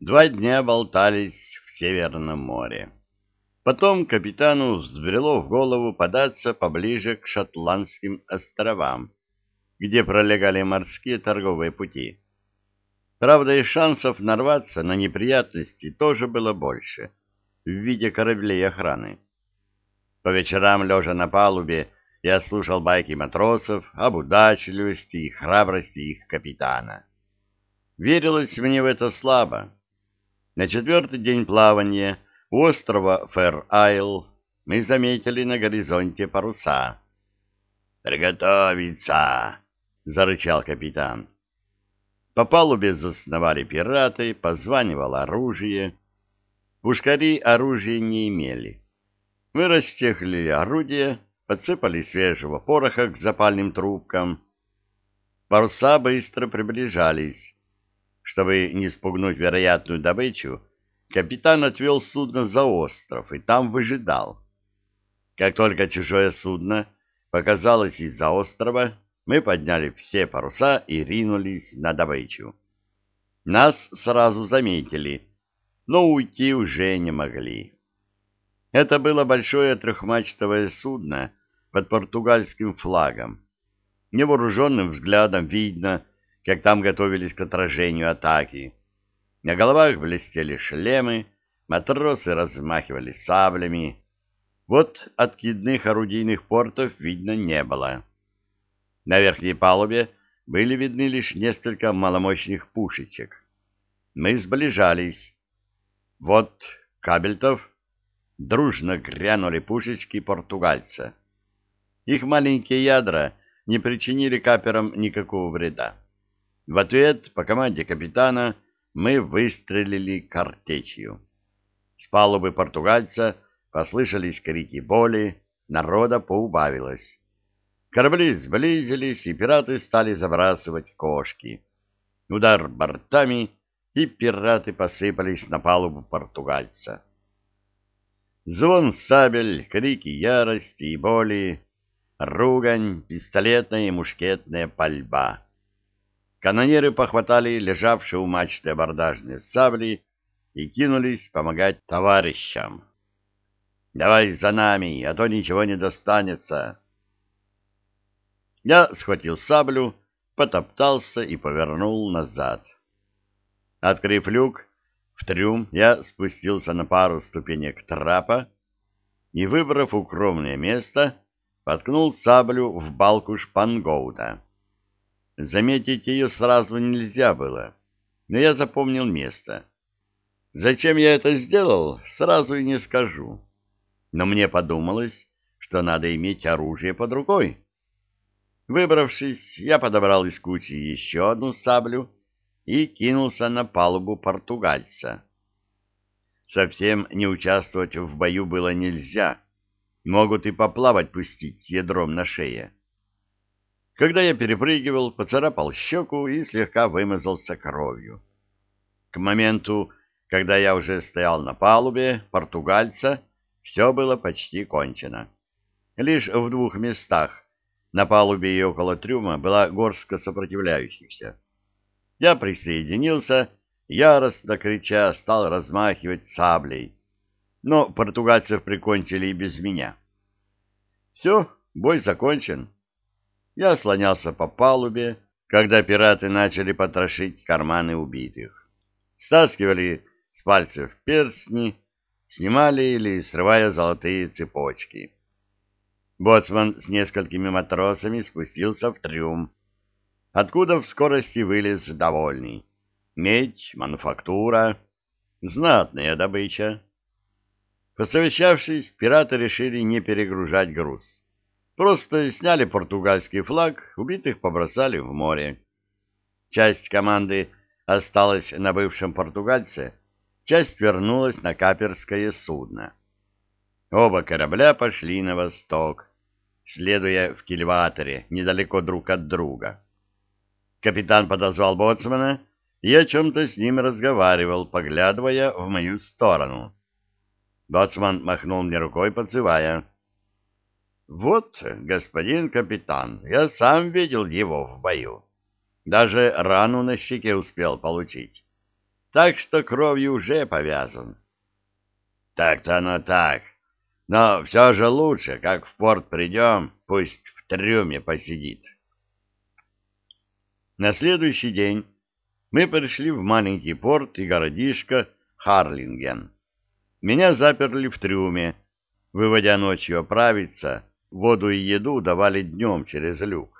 Два дня болтались в Северном море. Потом капитану взбрело в голову податься поближе к Шотландским островам, где пролегали морские торговые пути. Правда, и шансов нарваться на неприятности тоже было больше, в виде кораблей охраны. По вечерам, лежа на палубе, я слушал байки матросов об удачливости и храбрости их капитана. Верилось мне в это слабо. На четвертый день плавания у острова Фэр-Айл мы заметили на горизонте паруса. «Приготовиться!» — зарычал капитан. По палубе засновали пираты, позванивало оружие. Пушкари оружия не имели. Мы расчехлили орудие, подсыпали свежего пороха к запальным трубкам. Паруса быстро приближались. Чтобы не спугнуть вероятную добычу, капитан отвел судно за остров и там выжидал. Как только чужое судно показалось из-за острова, мы подняли все паруса и ринулись на добычу. Нас сразу заметили, но уйти уже не могли. Это было большое трехмачтовое судно под португальским флагом. Невооруженным взглядом видно, как там готовились к отражению атаки. На головах блестели шлемы, матросы размахивали саблями. Вот откидных орудийных портов видно не было. На верхней палубе были видны лишь несколько маломощных пушечек. Мы сближались. Вот Кабельтов дружно грянули пушечки португальца. Их маленькие ядра не причинили каперам никакого вреда. В ответ по команде капитана мы выстрелили картечью. С палубы португальца послышались крики боли, народа поубавилось. Корабли сблизились, и пираты стали забрасывать кошки. Удар бортами, и пираты посыпались на палубу португальца. Звон сабель, крики ярости и боли, ругань, пистолетная и мушкетная пальба. Канонеры похватали лежавшие у мачты абордажные сабли и кинулись помогать товарищам. «Давай за нами, а то ничего не достанется!» Я схватил саблю, потоптался и повернул назад. Открыв люк, в трюм я спустился на пару ступенек трапа и, выбрав укромное место, воткнул саблю в балку шпангоута. Заметить ее сразу нельзя было, но я запомнил место. Зачем я это сделал, сразу и не скажу. Но мне подумалось, что надо иметь оружие под рукой. Выбравшись, я подобрал из кучи еще одну саблю и кинулся на палубу португальца. Совсем не участвовать в бою было нельзя. Могут и поплавать пустить ядром на шее. Когда я перепрыгивал, поцарапал щеку и слегка вымазался кровью. К моменту, когда я уже стоял на палубе португальца, все было почти кончено. Лишь в двух местах, на палубе и около трюма, была горстка сопротивляющихся. Я присоединился, яростно крича, стал размахивать саблей. Но португальцев прикончили и без меня. Все, бой закончен. Я слонялся по палубе, когда пираты начали потрошить карманы убитых. Стаскивали с пальцев перстни, снимали или срывая золотые цепочки. Боцман с несколькими матросами спустился в трюм, откуда в скорости вылез довольный. Медь, мануфактура, знатная добыча. Посовещавшись, пираты решили не перегружать груз. Просто сняли португальский флаг, убитых побросали в море. Часть команды осталась на бывшем португальце, часть вернулась на каперское судно. Оба корабля пошли на восток, следуя в кильваторе, недалеко друг от друга. Капитан подозвал боцмана и о чем-то с ним разговаривал, поглядывая в мою сторону. Боцман махнул мне рукой, подзывая — вот, господин капитан, я сам видел его в бою. Даже рану на щеке успел получить. так что кровью уже повязан. Так-то оно так, но все же лучше, как в порт придем, пусть в трюме посидит. На следующий день мы пришли в маленький порт и городишко Харлинген. Меня заперли в трюме, выводя ночью оправиться, воду и еду давали днем через люк.